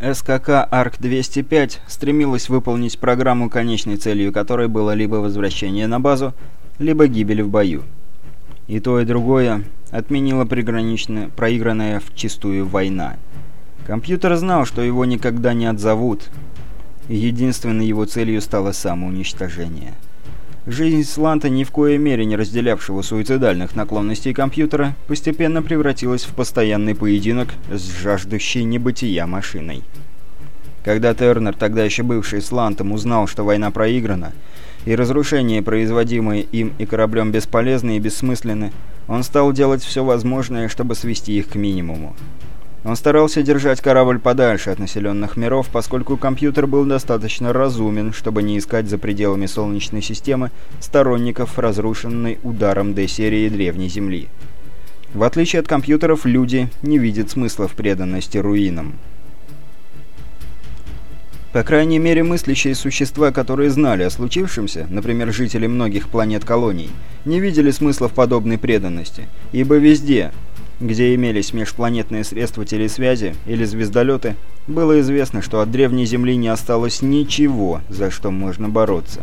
СКК АРК-205 стремилась выполнить программу, конечной целью которой было либо возвращение на базу, либо гибель в бою. И то, и другое отменила проигранная вчистую война. Компьютер знал, что его никогда не отзовут, и единственной его целью стало самоуничтожение. Жизнь Сланта, ни в коей мере не разделявшего суицидальных наклонностей компьютера, постепенно превратилась в постоянный поединок с жаждущей небытия машиной. Когда Тернер, тогда еще бывший Слантом, узнал, что война проиграна, и разрушения, производимые им и кораблем, бесполезны и бессмысленны, он стал делать все возможное, чтобы свести их к минимуму. Он старался держать корабль подальше от населенных миров, поскольку компьютер был достаточно разумен, чтобы не искать за пределами Солнечной системы сторонников разрушенной ударом Д-серии Древней Земли. В отличие от компьютеров, люди не видят смысла в преданности руинам. По крайней мере, мыслящие существа, которые знали о случившемся, например, жители многих планет-колоний, не видели смысла в подобной преданности, ибо везде, где имелись межпланетные средства телесвязи или звездолеты, было известно, что от древней Земли не осталось ничего, за что можно бороться.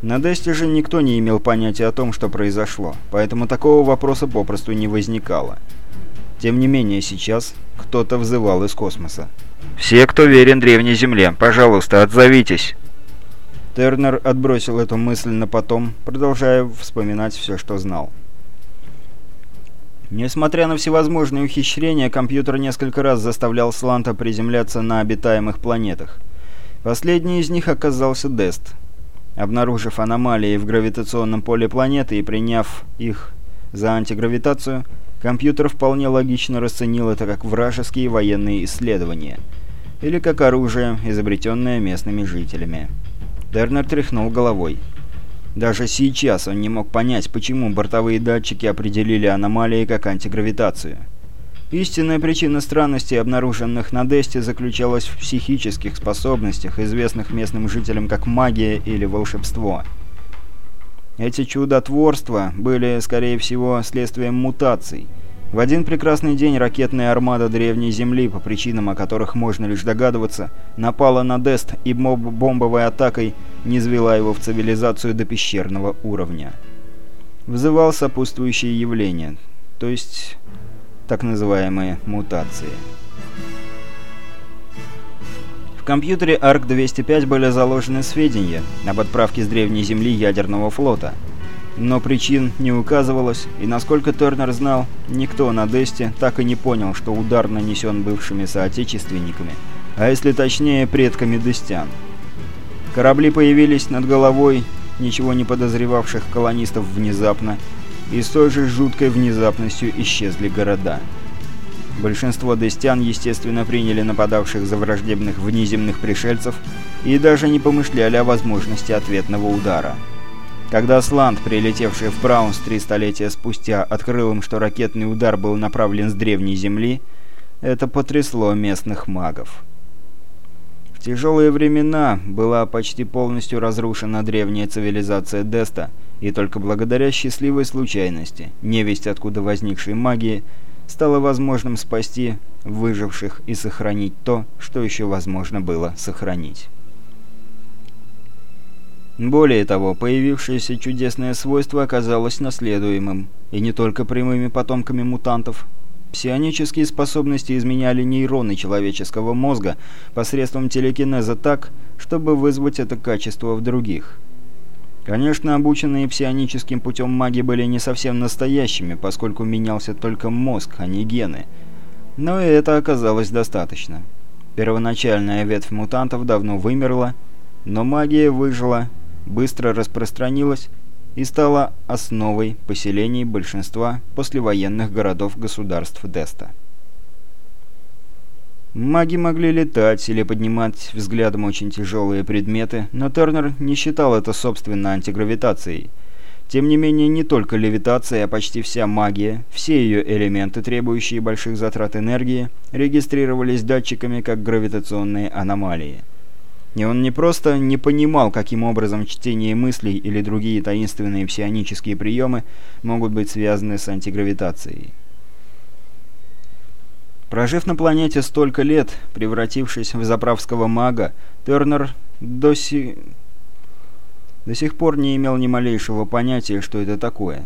На Десте же никто не имел понятия о том, что произошло, поэтому такого вопроса попросту не возникало. Тем не менее, сейчас кто-то взывал из космоса. «Все, кто верен древней Земле, пожалуйста, отзовитесь!» Тернер отбросил эту мысль на потом, продолжая вспоминать все, что знал. Несмотря на всевозможные ухищрения, компьютер несколько раз заставлял Сланта приземляться на обитаемых планетах. Последний из них оказался Дест. Обнаружив аномалии в гравитационном поле планеты и приняв их за антигравитацию, компьютер вполне логично расценил это как вражеские военные исследования. Или как оружие, изобретенное местными жителями. Дернер тряхнул головой. Даже сейчас он не мог понять, почему бортовые датчики определили аномалии как антигравитацию. Истинная причина странностей, обнаруженных на Десте, заключалась в психических способностях, известных местным жителям как магия или волшебство. Эти чудотворства были, скорее всего, следствием мутаций – в один прекрасный день ракетная армада Древней Земли, по причинам, о которых можно лишь догадываться, напала на Дест и бомбовой атакой низвела его в цивилизацию до пещерного уровня. Вызывал сопутствующие явления, то есть так называемые мутации. В компьютере ARC-205 были заложены сведения об отправке с Древней Земли ядерного флота – но причин не указывалось, и насколько Тернер знал, никто на Десте так и не понял, что удар нанесен бывшими соотечественниками, а если точнее, предками Дестян. Корабли появились над головой ничего не подозревавших колонистов внезапно, и с той же жуткой внезапностью исчезли города. Большинство дестян, естественно, приняли нападавших за враждебных внеземных пришельцев и даже не помышляли о возможности ответного удара. Когда Сланд, прилетевший в Браунс три столетия спустя, открыл им, что ракетный удар был направлен с древней Земли, это потрясло местных магов. В тяжелые времена была почти полностью разрушена древняя цивилизация Деста, и только благодаря счастливой случайности, невесть откуда возникшей магии, стало возможным спасти выживших и сохранить то, что еще возможно было сохранить. Более того, появившееся чудесное свойство оказалось наследуемым, и не только прямыми потомками мутантов. Псионические способности изменяли нейроны человеческого мозга посредством телекинеза так, чтобы вызвать это качество в других. Конечно, обученные псионическим путем маги были не совсем настоящими, поскольку менялся только мозг, а не гены. Но и это оказалось достаточно. Первоначальная ветвь мутантов давно вымерла, но магия выжила быстро распространилась и стала основой поселений большинства послевоенных городов-государств Деста. Маги могли летать или поднимать взглядом очень тяжелые предметы, но Тернер не считал это собственно антигравитацией. Тем не менее, не только левитация, а почти вся магия, все ее элементы, требующие больших затрат энергии, регистрировались датчиками как гравитационные аномалии. И он не просто не понимал, каким образом чтение мыслей или другие таинственные псионические приемы могут быть связаны с антигравитацией. Прожив на планете столько лет, превратившись в заправского мага, Тернер до, си... до сих пор не имел ни малейшего понятия, что это такое.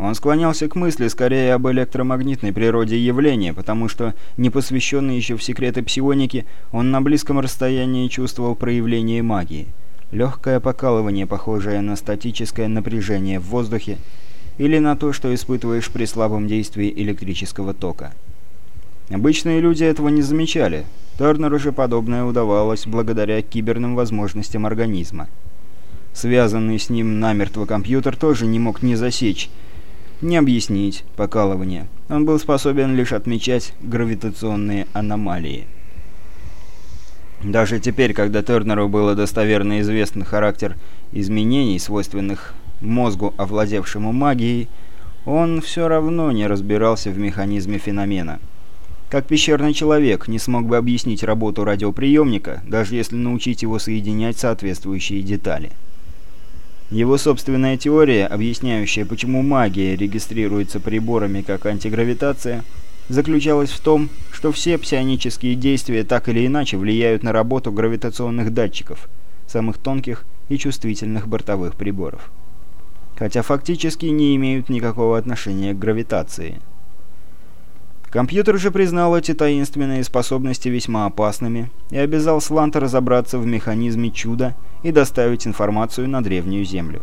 Он склонялся к мысли скорее об электромагнитной природе явления, потому что, не посвященный еще в секреты псионики, он на близком расстоянии чувствовал проявление магии. Легкое покалывание, похожее на статическое напряжение в воздухе, или на то, что испытываешь при слабом действии электрического тока. Обычные люди этого не замечали. Тернеру же подобное удавалось благодаря киберным возможностям организма. Связанный с ним намертво компьютер тоже не мог не засечь, не объяснить покалывание. Он был способен лишь отмечать гравитационные аномалии. Даже теперь, когда Тернеру было достоверно известен характер изменений, свойственных мозгу, овладевшему магией, он все равно не разбирался в механизме феномена. Как пещерный человек не смог бы объяснить работу радиоприемника, даже если научить его соединять соответствующие детали. Его собственная теория, объясняющая, почему магия регистрируется приборами как антигравитация, заключалась в том, что все псионические действия так или иначе влияют на работу гравитационных датчиков, самых тонких и чувствительных бортовых приборов. Хотя фактически не имеют никакого отношения к гравитации. Компьютер же признал эти таинственные способности весьма опасными и обязал Сланта разобраться в механизме чуда и доставить информацию на Древнюю Землю.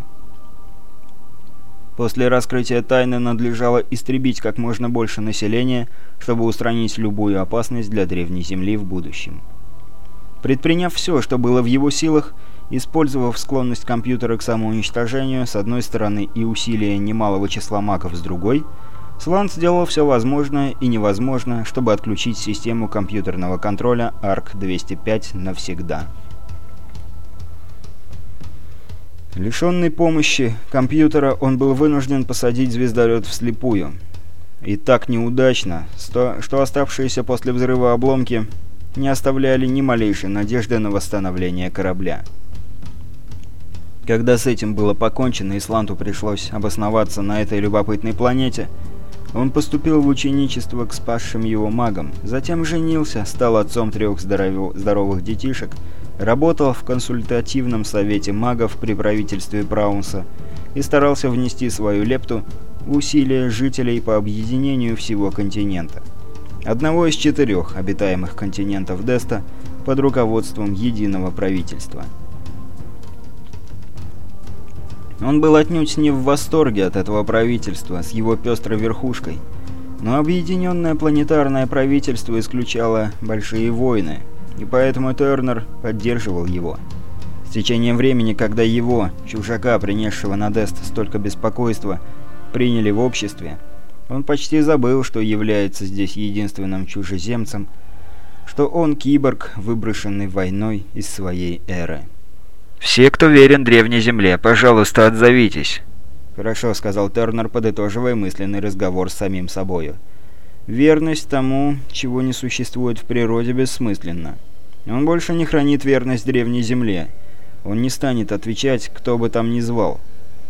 После раскрытия тайны надлежало истребить как можно больше населения, чтобы устранить любую опасность для Древней Земли в будущем. Предприняв все, что было в его силах, использовав склонность компьютера к самоуничтожению с одной стороны и усилия немалого числа магов с другой – Слан сделал все возможное и невозможное, чтобы отключить систему компьютерного контроля ARC-205 навсегда. Лишенный помощи компьютера, он был вынужден посадить звездолет вслепую. И так неудачно, что оставшиеся после взрыва обломки не оставляли ни малейшей надежды на восстановление корабля. Когда с этим было покончено, Исланту пришлось обосноваться на этой любопытной планете – он поступил в ученичество к спасшим его магам, затем женился, стал отцом трех здоровых детишек, работал в консультативном совете магов при правительстве Праунса и старался внести свою лепту в усилия жителей по объединению всего континента. Одного из четырех обитаемых континентов Деста под руководством единого правительства – он был отнюдь не в восторге от этого правительства с его пестрой верхушкой. Но объединенное планетарное правительство исключало большие войны, и поэтому Тернер поддерживал его. С течением времени, когда его, чужака, принесшего на Дест столько беспокойства, приняли в обществе, он почти забыл, что является здесь единственным чужеземцем, что он киборг, выброшенный войной из своей эры. «Все, кто верен Древней Земле, пожалуйста, отзовитесь». «Хорошо», — сказал Тернер, подытоживая мысленный разговор с самим собою. «Верность тому, чего не существует в природе, бессмысленна. Он больше не хранит верность Древней Земле. Он не станет отвечать, кто бы там ни звал.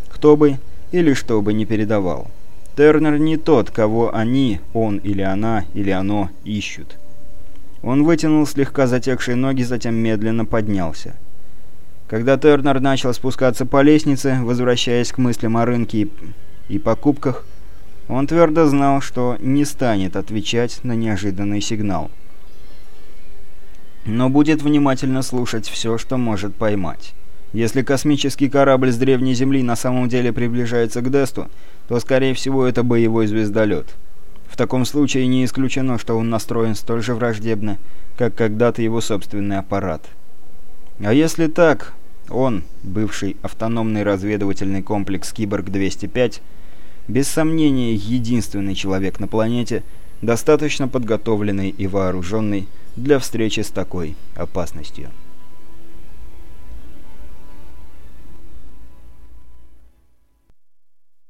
Кто бы или что бы не передавал. Тернер не тот, кого они, он или она, или оно ищут». Он вытянул слегка затекшие ноги, затем медленно поднялся. Когда Тернер начал спускаться по лестнице, возвращаясь к мыслям о рынке и, покупках, он твердо знал, что не станет отвечать на неожиданный сигнал. Но будет внимательно слушать все, что может поймать. Если космический корабль с древней Земли на самом деле приближается к Десту, то, скорее всего, это боевой звездолет. В таком случае не исключено, что он настроен столь же враждебно, как когда-то его собственный аппарат. А если так, он, бывший автономный разведывательный комплекс «Киборг-205», без сомнения единственный человек на планете, достаточно подготовленный и вооруженный для встречи с такой опасностью.